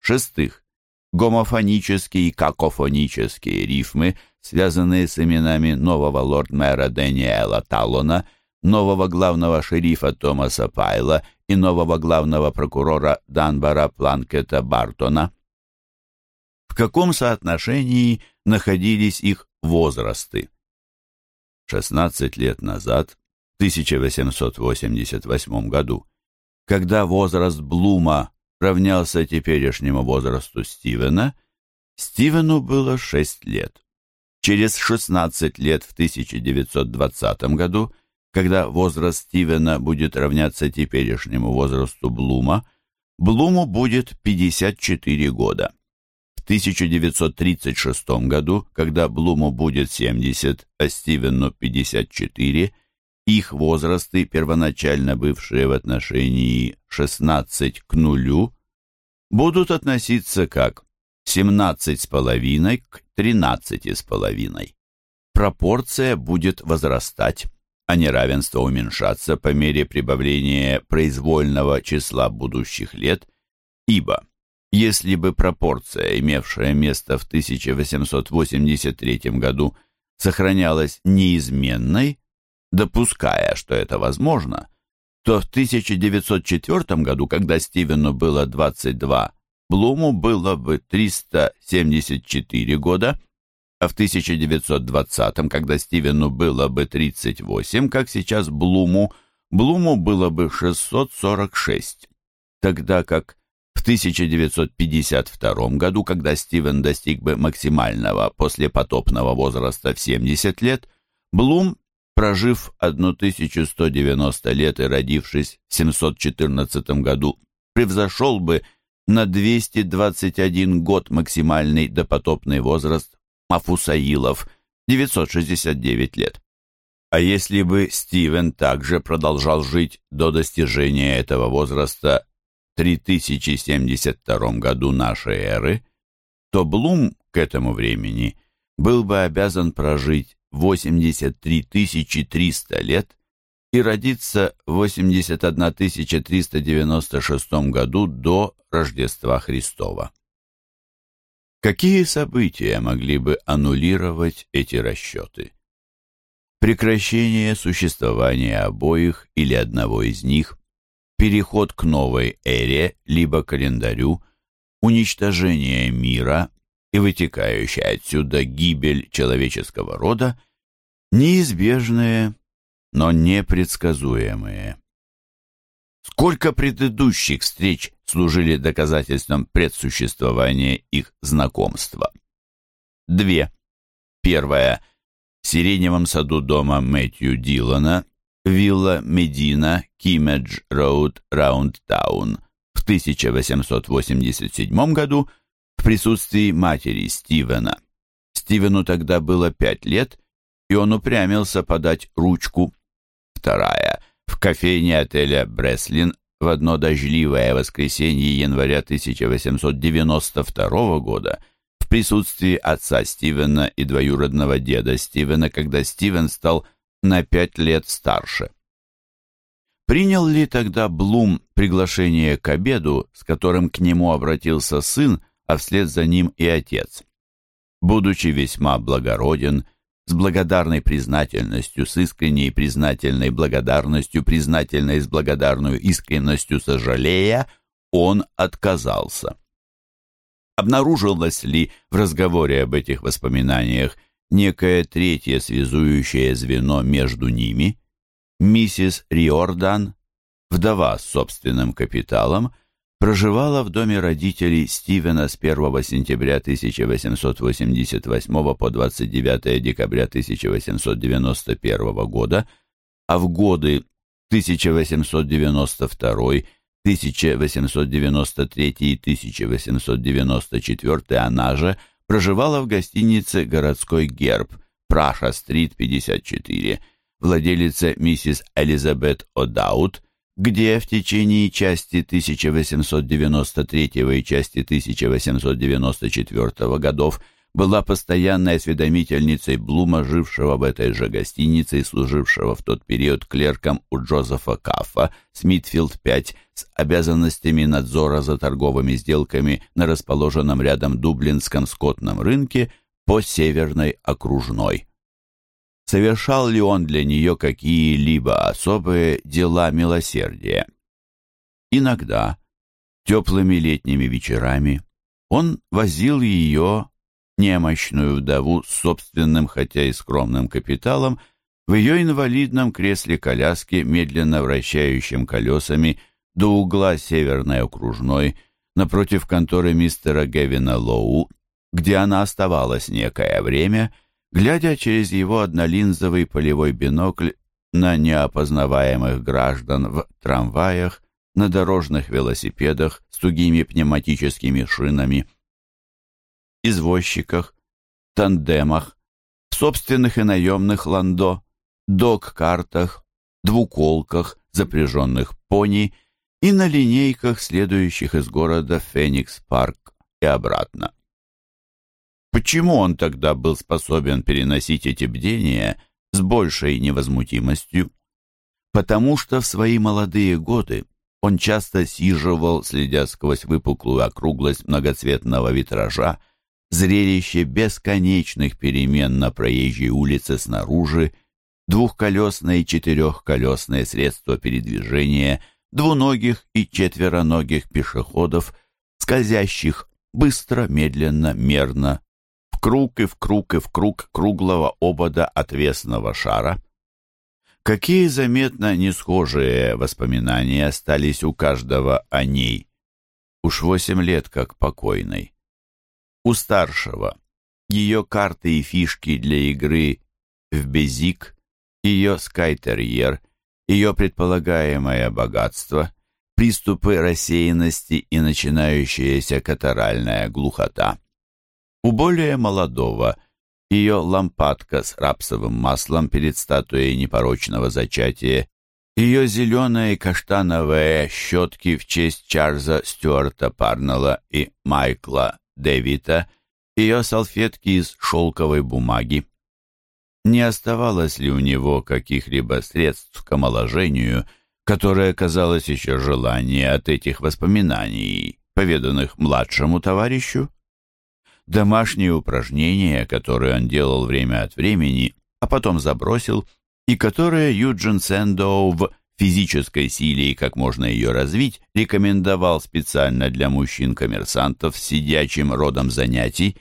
Шестых. Гомофонические и какофонические рифмы, связанные с именами нового лорд-мэра Дэниела Таллона, нового главного шерифа Томаса Пайла и нового главного прокурора Данбара Планкета Бартона – каком соотношении находились их возрасты. 16 лет назад 1888 году, когда возраст Блума равнялся теперешнему возрасту Стивена, Стивену было 6 лет. Через 16 лет в 1920 году, когда возраст Стивена будет равняться теперешнему возрасту Блума, Блуму будет 54 года. В 1936 году, когда Блуму будет 70, а Стивену 54, их возрасты, первоначально бывшие в отношении 16 к нулю, будут относиться как 17,5 к 13,5. Пропорция будет возрастать, а неравенство уменьшаться по мере прибавления произвольного числа будущих лет, ибо если бы пропорция, имевшая место в 1883 году, сохранялась неизменной, допуская, что это возможно, то в 1904 году, когда Стивену было 22, Блуму было бы 374 года, а в 1920, когда Стивену было бы 38, как сейчас Блуму, Блуму было бы 646, тогда как в 1952 году, когда Стивен достиг бы максимального послепотопного возраста в 70 лет, Блум прожив 1190 лет и родившись в 714 году, превзошел бы на 221 год максимальный допотопный возраст Мафусаилов, 969 лет. А если бы Стивен также продолжал жить до достижения этого возраста 3072 году нашей эры, то Блум к этому времени был бы обязан прожить 83 300 лет и родиться в 81 396 году до Рождества Христова. Какие события могли бы аннулировать эти расчеты? Прекращение существования обоих или одного из них, переход к новой эре, либо календарю, уничтожение мира и вытекающая отсюда гибель человеческого рода неизбежные, но непредсказуемые. Сколько предыдущих встреч служили доказательством предсуществования их знакомства? Две. Первая. В сиреневом саду дома Мэтью Дилана, вилла Медина, Кимедж Роуд, Раундтаун в 1887 году в присутствии матери Стивена. Стивену тогда было пять лет, и он упрямился подать ручку. Вторая. В кофейне отеля «Бреслин» в одно дождливое воскресенье января 1892 года в присутствии отца Стивена и двоюродного деда Стивена, когда Стивен стал на пять лет старше. Принял ли тогда Блум приглашение к обеду, с которым к нему обратился сын, а вслед за ним и отец? Будучи весьма благороден, с благодарной признательностью, с искренней признательной благодарностью, признательной с благодарной искренностью сожалея, он отказался. Обнаружилось ли в разговоре об этих воспоминаниях некое третье связующее звено между ними? Миссис Риордан, вдова с собственным капиталом, проживала в доме родителей Стивена с 1 сентября 1888 по 29 декабря 1891 года, а в годы 1892, 1893 и 1894 она же проживала в гостинице «Городской герб» Праша-стрит, 54, владелица миссис Элизабет О'Даут, где в течение части 1893 и части 1894 годов была постоянной осведомительницей Блума, жившего в этой же гостинице и служившего в тот период клерком у Джозефа Каффа, Смитфилд-5, с обязанностями надзора за торговыми сделками на расположенном рядом Дублинском скотном рынке по Северной окружной совершал ли он для нее какие-либо особые дела милосердия. Иногда, теплыми летними вечерами, он возил ее, немощную вдову, с собственным, хотя и скромным капиталом, В ее инвалидном кресле коляски, медленно вращающим колесами, до угла Северной окружной, напротив конторы мистера Гевина Лоу, где она оставалась некое время, глядя через его однолинзовый полевой бинокль на неопознаваемых граждан в трамваях, на дорожных велосипедах с тугими пневматическими шинами, извозчиках, тандемах, в собственных и наемных ландо, док-картах, двуколках, запряженных пони и на линейках, следующих из города Феникс-парк и обратно. Почему он тогда был способен переносить эти бдения с большей невозмутимостью? Потому что в свои молодые годы он часто сиживал, следя сквозь выпуклую округлость многоцветного витража, зрелище бесконечных перемен на проезжей улице снаружи, двухколесное и четырехколесное средства передвижения, двуногих и четвероногих пешеходов, скользящих быстро, медленно, мерно, в круг и в круг и в круг круглого обода отвесного шара. Какие заметно несхожие воспоминания остались у каждого о ней. Уж восемь лет как покойной. У старшего ее карты и фишки для игры в безик, ее скайтерьер, ее предполагаемое богатство, приступы рассеянности и начинающаяся катаральная глухота. У более молодого ее лампадка с рапсовым маслом перед статуей непорочного зачатия, ее зеленые каштановые щетки в честь Чарльза Стюарта Парнелла и Майкла Дэвита, ее салфетки из шелковой бумаги. Не оставалось ли у него каких-либо средств к омоложению, которое казалось еще желание от этих воспоминаний, поведанных младшему товарищу? Домашние упражнения, которые он делал время от времени, а потом забросил, и которые Юджин Сэндоу в физической силе и как можно ее развить, рекомендовал специально для мужчин-коммерсантов с сидячим родом занятий,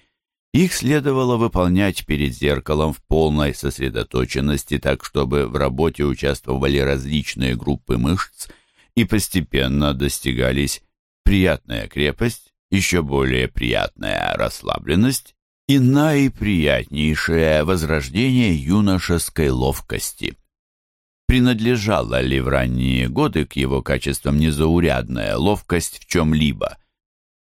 их следовало выполнять перед зеркалом в полной сосредоточенности, так чтобы в работе участвовали различные группы мышц и постепенно достигались приятная крепость, еще более приятная расслабленность и наиприятнейшее возрождение юношеской ловкости. Принадлежала ли в ранние годы к его качествам незаурядная ловкость в чем-либо?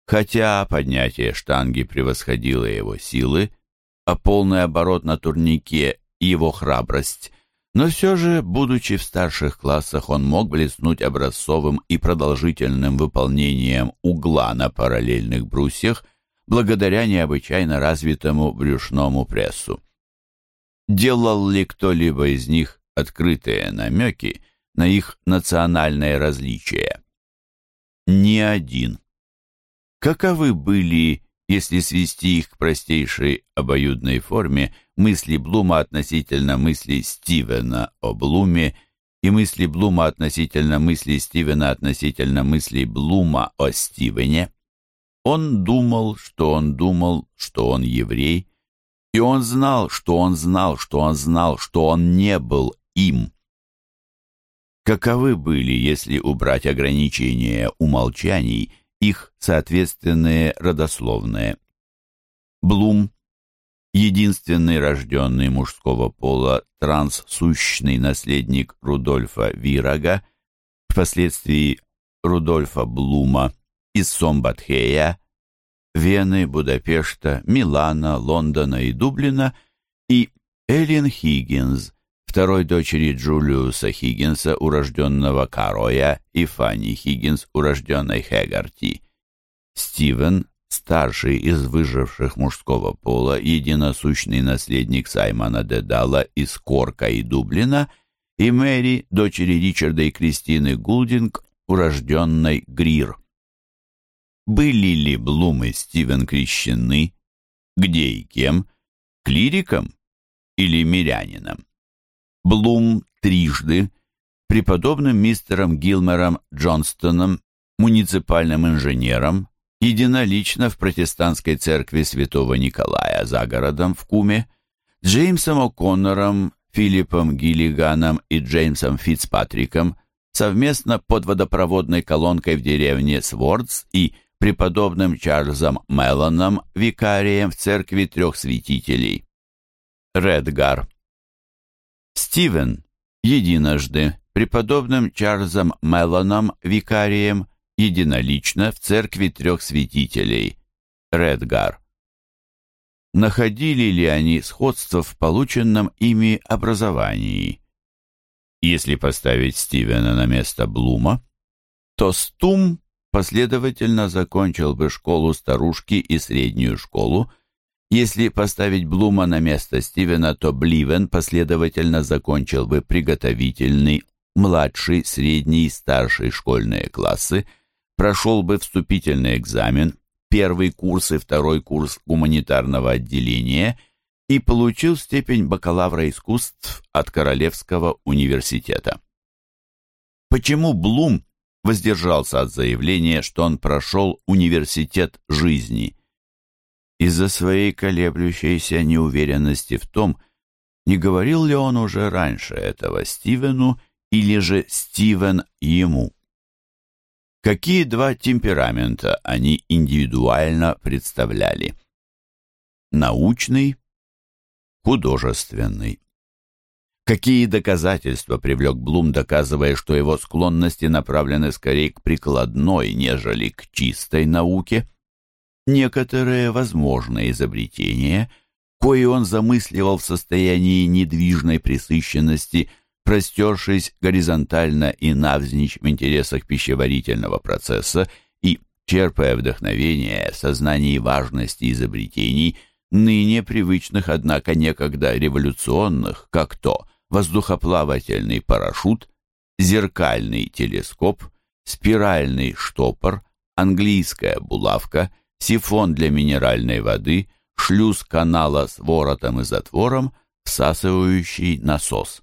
Хотя поднятие штанги превосходило его силы, а полный оборот на турнике — его храбрость, но все же, будучи в старших классах, он мог блеснуть образцовым и продолжительным выполнением угла на параллельных брусьях благодаря необычайно развитому брюшному прессу. Делал ли кто-либо из них открытые намеки на их национальное различие. Ни один. Каковы были, если свести их к простейшей обоюдной форме, мысли Блума относительно мыслей Стивена о Блуме и мысли Блума относительно мыслей Стивена относительно мыслей Блума о Стивене? Он думал, что он думал, что он еврей, и он знал, что он знал, что он знал, что он не был им. Каковы были, если убрать ограничения умолчаний, их соответственные родословные? Блум, единственный рожденный мужского пола транссущный наследник Рудольфа Вирага, впоследствии Рудольфа Блума из Сомбатхея, Вены, Будапешта, Милана, Лондона и Дублина, и Эллен Хиггинс, второй дочери Джулиуса Хиггинса, урожденного Кароя, и Фанни Хиггинс, урожденной Хегарти. Стивен, старший из выживших мужского пола, единосущный наследник Саймона Дедала из Корка и Дублина, и Мэри, дочери Ричарда и Кристины Гулдинг, урожденной Грир. Были ли Блум и Стивен крещены? Где и кем? Клириком или мирянином? Блум трижды, преподобным мистером Гилмером Джонстоном, муниципальным инженером, единолично в протестантской церкви святого Николая за городом в Куме, Джеймсом О'Коннором, Филиппом Гиллиганом и Джеймсом Фицпатриком совместно под водопроводной колонкой в деревне Свордс и преподобным Чарльзом Меллоном, викарием в церкви трех святителей. Редгар. Стивен единожды преподобным Чарльзом Меллоном, викарием, единолично в церкви трех святителей. Редгар. Находили ли они сходство в полученном ими образовании? Если поставить Стивена на место Блума, то Стум последовательно закончил бы школу старушки и среднюю школу. Если поставить Блума на место Стивена, то Бливен последовательно закончил бы приготовительный, младший, средний и старший школьные классы, прошел бы вступительный экзамен, первый курс и второй курс гуманитарного отделения и получил степень бакалавра искусств от Королевского университета. Почему Блум воздержался от заявления, что он прошел университет жизни? Из-за своей колеблющейся неуверенности в том, не говорил ли он уже раньше этого Стивену или же Стивен ему. Какие два темперамента они индивидуально представляли? Научный, художественный. Какие доказательства привлек Блум, доказывая, что его склонности направлены скорее к прикладной, нежели к чистой науке? Некоторые возможные изобретения, кои он замысливал в состоянии недвижной присыщенности, простершись горизонтально и навзничь в интересах пищеварительного процесса и черпая вдохновение в сознании важности изобретений, ныне привычных, однако некогда революционных, как то воздухоплавательный парашют, зеркальный телескоп, спиральный штопор, английская булавка, сифон для минеральной воды, шлюз канала с воротом и затвором, всасывающий насос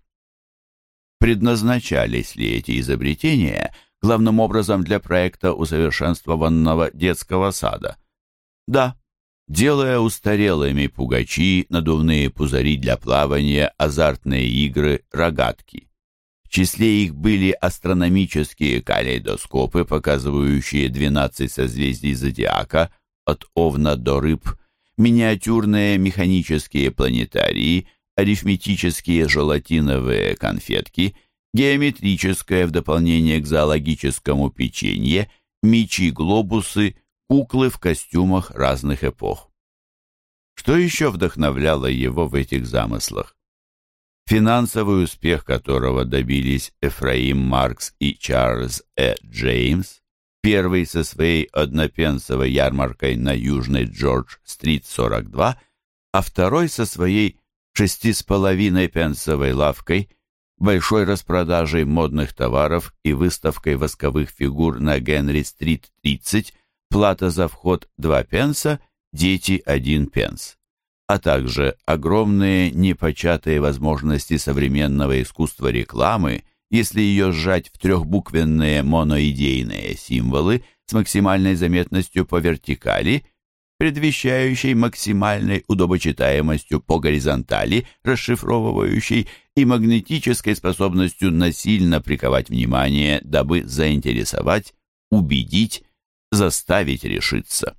предназначались ли эти изобретения главным образом для проекта усовершенствованного детского сада. Да, делая устарелыми пугачи, надувные пузыри для плавания, азартные игры, рогатки. В числе их были астрономические калейдоскопы, показывающие 12 созвездий зодиака от Овна до Рыб, миниатюрные механические планетарии – арифметические желатиновые конфетки, геометрическое в дополнение к зоологическому печенье, мечи-глобусы, куклы в костюмах разных эпох. Что еще вдохновляло его в этих замыслах? Финансовый успех которого добились Эфраим Маркс и Чарльз Э. Джеймс, первый со своей однопенсовой ярмаркой на Южной Джордж-стрит 42, а второй со своей шести с половиной пенсовой лавкой, большой распродажей модных товаров и выставкой восковых фигур на Генри-стрит 30, плата за вход 2 пенса, дети 1 пенс, а также огромные непочатые возможности современного искусства рекламы, если ее сжать в трехбуквенные моноидейные символы с максимальной заметностью по вертикали – предвещающей максимальной удобочитаемостью по горизонтали, расшифровывающей и магнетической способностью насильно приковать внимание, дабы заинтересовать, убедить, заставить решиться.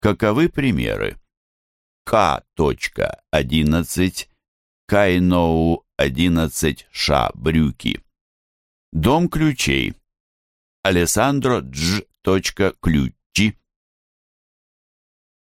Каковы примеры? К.11, Кайноу 11 Ша брюки. Дом ключей. Алессандро Дж. Ключи.